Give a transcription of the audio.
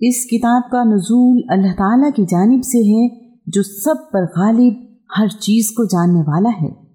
इस किताब का नजूल अल्लाह ताला की जानिब से है, जो सब पर गालिब हर चीज़ को जानने वाला है।